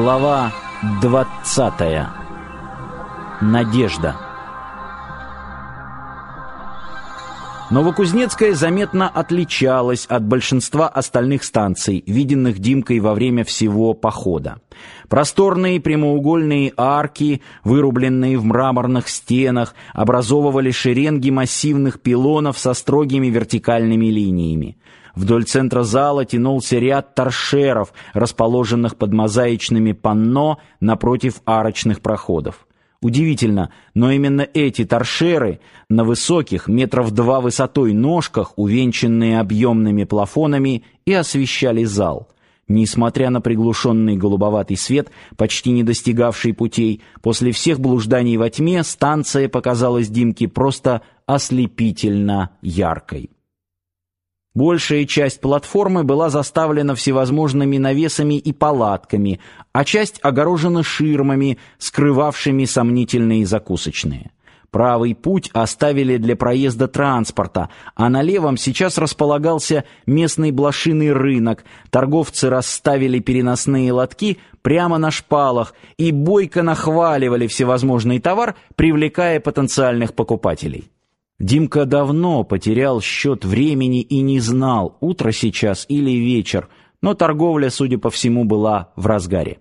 Глава 20. Надежда. Новокузнецкая заметно отличалась от большинства остальных станций, виденных Димкой во время всего похода. Просторные прямоугольные арки, вырубленные в мраморных стенах, образовывали шеренги массивных пилонов со строгими вертикальными линиями. Вдоль центра зала тянулся ряд торшеров, расположенных под мозаичными панно напротив арочных проходов. Удивительно, но именно эти торшеры на высоких, метров два высотой ножках, увенчанные объемными плафонами, и освещали зал. Несмотря на приглушенный голубоватый свет, почти не достигавший путей, после всех блужданий во тьме станция показалась Димке просто ослепительно яркой. Большая часть платформы была заставлена всевозможными навесами и палатками, а часть огорожена ширмами, скрывавшими сомнительные закусочные. Правый путь оставили для проезда транспорта, а на левом сейчас располагался местный блошиный рынок. Торговцы расставили переносные лотки прямо на шпалах и бойко нахваливали всевозможный товар, привлекая потенциальных покупателей. Димка давно потерял счет времени и не знал, утро сейчас или вечер, но торговля, судя по всему, была в разгаре.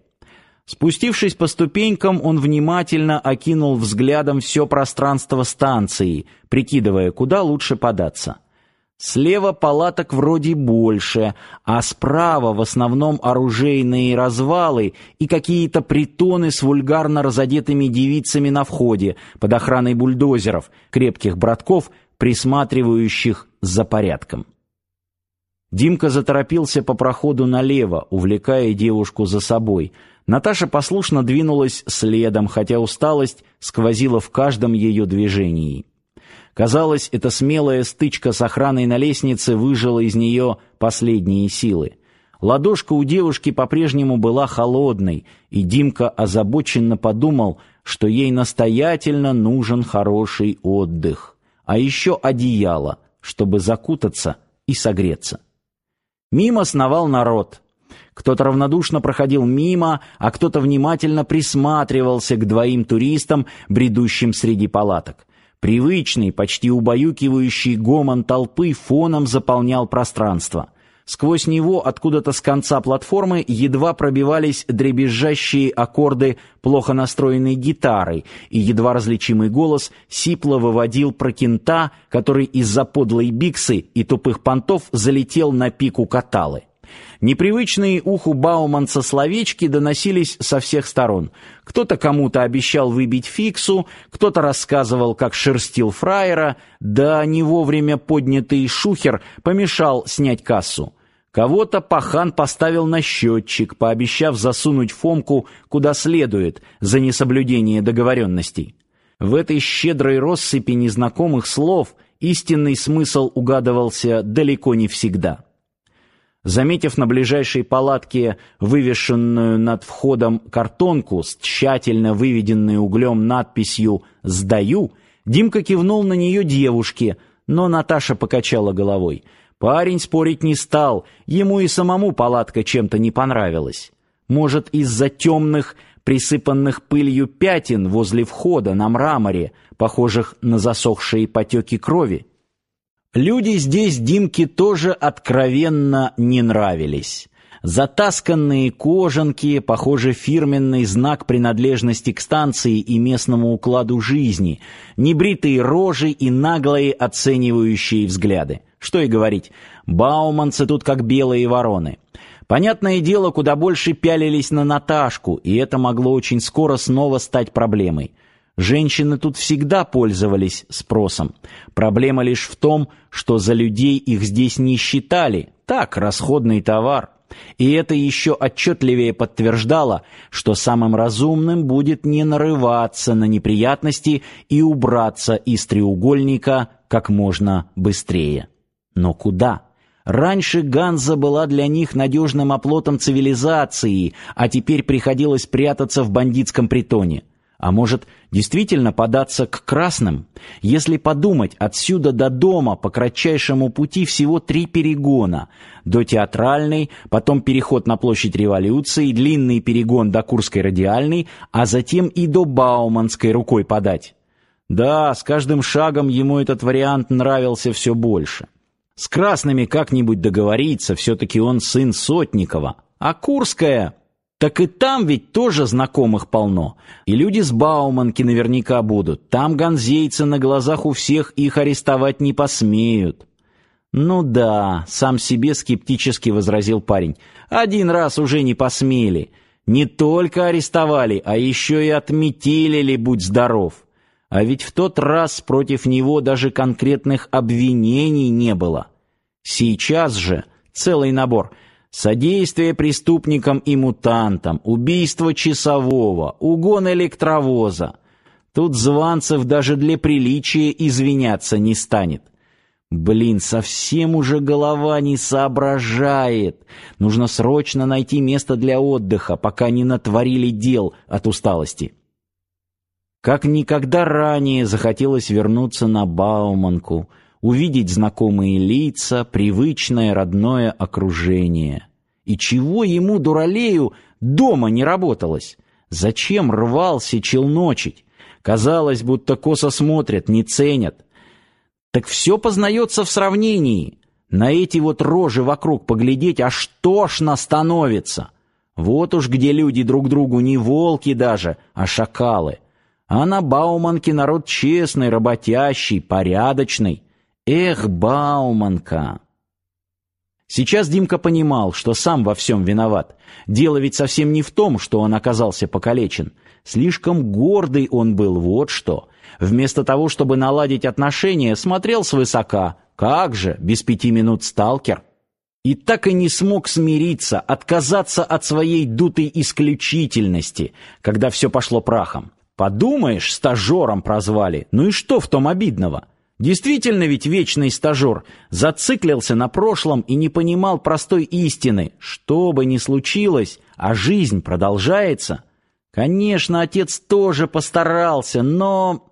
Спустившись по ступенькам, он внимательно окинул взглядом все пространство станции, прикидывая, куда лучше податься. Слева палаток вроде больше, а справа в основном оружейные развалы и какие-то притоны с вульгарно разодетыми девицами на входе под охраной бульдозеров, крепких братков, присматривающих за порядком. Димка заторопился по проходу налево, увлекая девушку за собой. Наташа послушно двинулась следом, хотя усталость сквозила в каждом ее движении. Казалось, эта смелая стычка с охраной на лестнице выжила из нее последние силы. Ладошка у девушки по-прежнему была холодной, и Димка озабоченно подумал, что ей настоятельно нужен хороший отдых, а еще одеяло, чтобы закутаться и согреться. Мимо сновал народ. Кто-то равнодушно проходил мимо, а кто-то внимательно присматривался к двоим туристам, бредущим среди палаток. Привычный, почти убаюкивающий гомон толпы фоном заполнял пространство. Сквозь него откуда-то с конца платформы едва пробивались дребезжащие аккорды плохо настроенной гитары, и едва различимый голос сипло выводил про кента, который из-за подлой биксы и тупых понтов залетел на пику каталы. Непривычные уху Бауманца словечки доносились со всех сторон. Кто-то кому-то обещал выбить фиксу, кто-то рассказывал, как шерстил фраера, да не вовремя поднятый шухер помешал снять кассу. Кого-то пахан поставил на счетчик, пообещав засунуть Фомку куда следует за несоблюдение договоренностей. В этой щедрой россыпи незнакомых слов истинный смысл угадывался далеко не всегда. Заметив на ближайшей палатке вывешенную над входом картонку с тщательно выведенной углем надписью «Сдаю», Димка кивнул на нее девушке, но Наташа покачала головой. Парень спорить не стал, ему и самому палатка чем-то не понравилась. Может, из-за темных, присыпанных пылью пятен возле входа на мраморе, похожих на засохшие потеки крови? Люди здесь Димке тоже откровенно не нравились. Затасканные кожанки, похоже, фирменный знак принадлежности к станции и местному укладу жизни, небритые рожи и наглые оценивающие взгляды. Что и говорить, бауманцы тут как белые вороны. Понятное дело, куда больше пялились на Наташку, и это могло очень скоро снова стать проблемой. Женщины тут всегда пользовались спросом. Проблема лишь в том, что за людей их здесь не считали, Так, расходный товар. И это еще отчетливее подтверждало, что самым разумным будет не нарываться на неприятности и убраться из треугольника как можно быстрее. Но куда? Раньше Ганза была для них надежным оплотом цивилизации, а теперь приходилось прятаться в бандитском притоне. А может, действительно податься к красным? Если подумать, отсюда до дома по кратчайшему пути всего три перегона. До Театральной, потом переход на площадь Революции, длинный перегон до Курской радиальной, а затем и до Бауманской рукой подать. Да, с каждым шагом ему этот вариант нравился все больше. С красными как-нибудь договориться, все-таки он сын Сотникова. А Курская... Так и там ведь тоже знакомых полно. И люди с Бауманки наверняка будут. Там ганзейцы на глазах у всех их арестовать не посмеют. Ну да, сам себе скептически возразил парень. Один раз уже не посмели. Не только арестовали, а еще и отметили, будь здоров. А ведь в тот раз против него даже конкретных обвинений не было. Сейчас же целый набор – Содействие преступникам и мутантам, убийство часового, угон электровоза. Тут Званцев даже для приличия извиняться не станет. Блин, совсем уже голова не соображает. Нужно срочно найти место для отдыха, пока не натворили дел от усталости. Как никогда ранее захотелось вернуться на Бауманку — увидеть знакомые лица, привычное родное окружение. И чего ему, дуралею, дома не работалось? Зачем рвался челночить? Казалось, будто косо смотрят, не ценят. Так все познается в сравнении. На эти вот рожи вокруг поглядеть, а что ж становится? Вот уж где люди друг другу не волки даже, а шакалы. А на Бауманке народ честный, работящий, порядочный. Эх, Бауманка! Сейчас Димка понимал, что сам во всем виноват. Дело ведь совсем не в том, что он оказался покалечен. Слишком гордый он был, вот что. Вместо того, чтобы наладить отношения, смотрел свысока. Как же, без пяти минут сталкер. И так и не смог смириться, отказаться от своей дутой исключительности, когда все пошло прахом. Подумаешь, стажером прозвали. Ну и что в том обидного? Действительно ведь вечный стажер зациклился на прошлом и не понимал простой истины. Что бы ни случилось, а жизнь продолжается. Конечно, отец тоже постарался, но...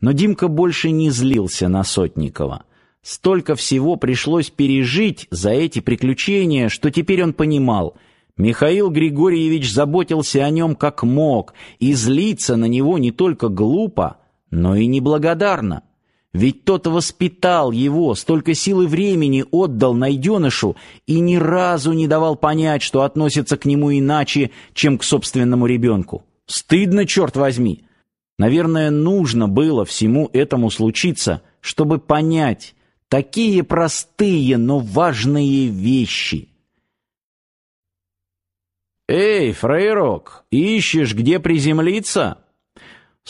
Но Димка больше не злился на Сотникова. Столько всего пришлось пережить за эти приключения, что теперь он понимал. Михаил Григорьевич заботился о нем как мог, и злиться на него не только глупо, но и неблагодарно. Ведь тот воспитал его, столько сил и времени отдал найденышу и ни разу не давал понять, что относится к нему иначе, чем к собственному ребенку. Стыдно, черт возьми! Наверное, нужно было всему этому случиться, чтобы понять такие простые, но важные вещи. «Эй, фрейрок, ищешь, где приземлиться?»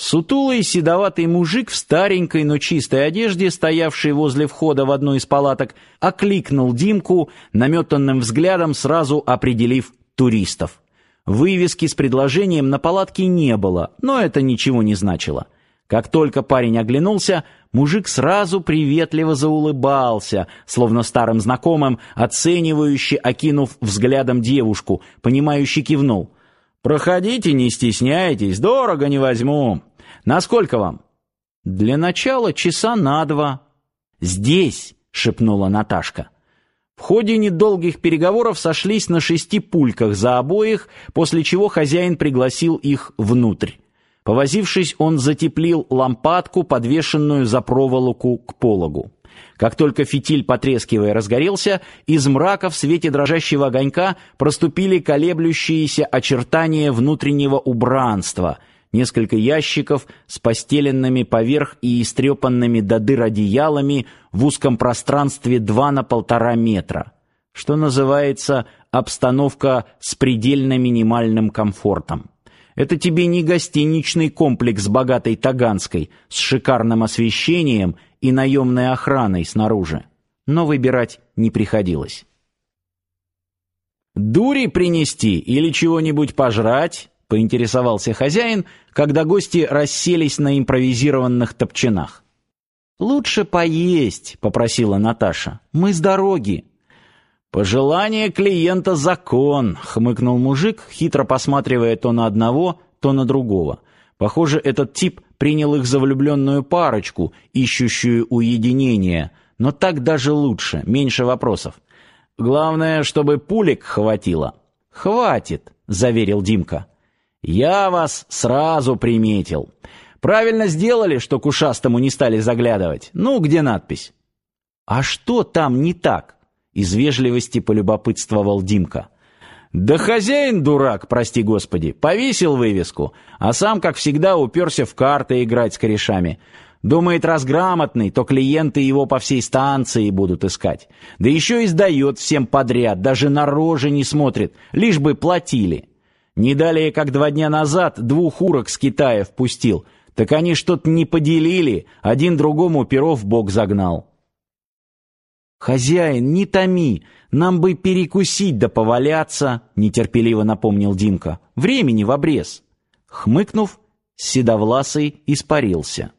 Сутулый седоватый мужик в старенькой, но чистой одежде, стоявший возле входа в одну из палаток, окликнул Димку, наметанным взглядом сразу определив туристов. Вывески с предложением на палатке не было, но это ничего не значило. Как только парень оглянулся, мужик сразу приветливо заулыбался, словно старым знакомым, оценивающе окинув взглядом девушку, понимающе кивнул. «Проходите, не стесняйтесь, дорого не возьму». Насколько вам? Для начала часа на два. Здесь, шепнула Наташка. В ходе недолгих переговоров сошлись на шести пульках за обоих, после чего хозяин пригласил их внутрь. Повозившись, он затеплил лампадку, подвешенную за проволоку к пологу. Как только фитиль, потрескивая, разгорелся, из мрака в свете дрожащего огонька проступили колеблющиеся очертания внутреннего убранства — несколько ящиков с постеленными поверх и истрепанными до дыр одеялами в узком пространстве два на полтора метра, что называется обстановка с предельно минимальным комфортом. Это тебе не гостиничный комплекс богатой Таганской с шикарным освещением и наемной охраной снаружи. Но выбирать не приходилось. Дури принести или чего-нибудь пожрать? Поинтересовался хозяин, когда гости расселись на импровизированных топчинах. Лучше поесть, попросила Наташа. Мы с дороги. Пожелание клиента закон, хмыкнул мужик, хитро посматривая то на одного, то на другого. Похоже, этот тип принял их за влюбленную парочку, ищущую уединения, но так даже лучше, меньше вопросов. Главное, чтобы пулек хватило. Хватит, заверил Димка. Я вас сразу приметил. Правильно сделали, что к ушастому не стали заглядывать. Ну, где надпись? А что там не так? Из вежливости полюбопытствовал Димка. Да хозяин дурак, прости господи, повесил вывеску, а сам, как всегда, уперся в карты играть с корешами. Думает, раз грамотный, то клиенты его по всей станции будут искать. Да еще и сдает всем подряд, даже на рожи не смотрит, лишь бы платили. Не далее, как два дня назад, двух урок с Китая впустил. Так они что-то не поделили, один другому перо в бок загнал. «Хозяин, не томи, нам бы перекусить да поваляться», — нетерпеливо напомнил Димка. «Времени в обрез». Хмыкнув, Седовласый испарился.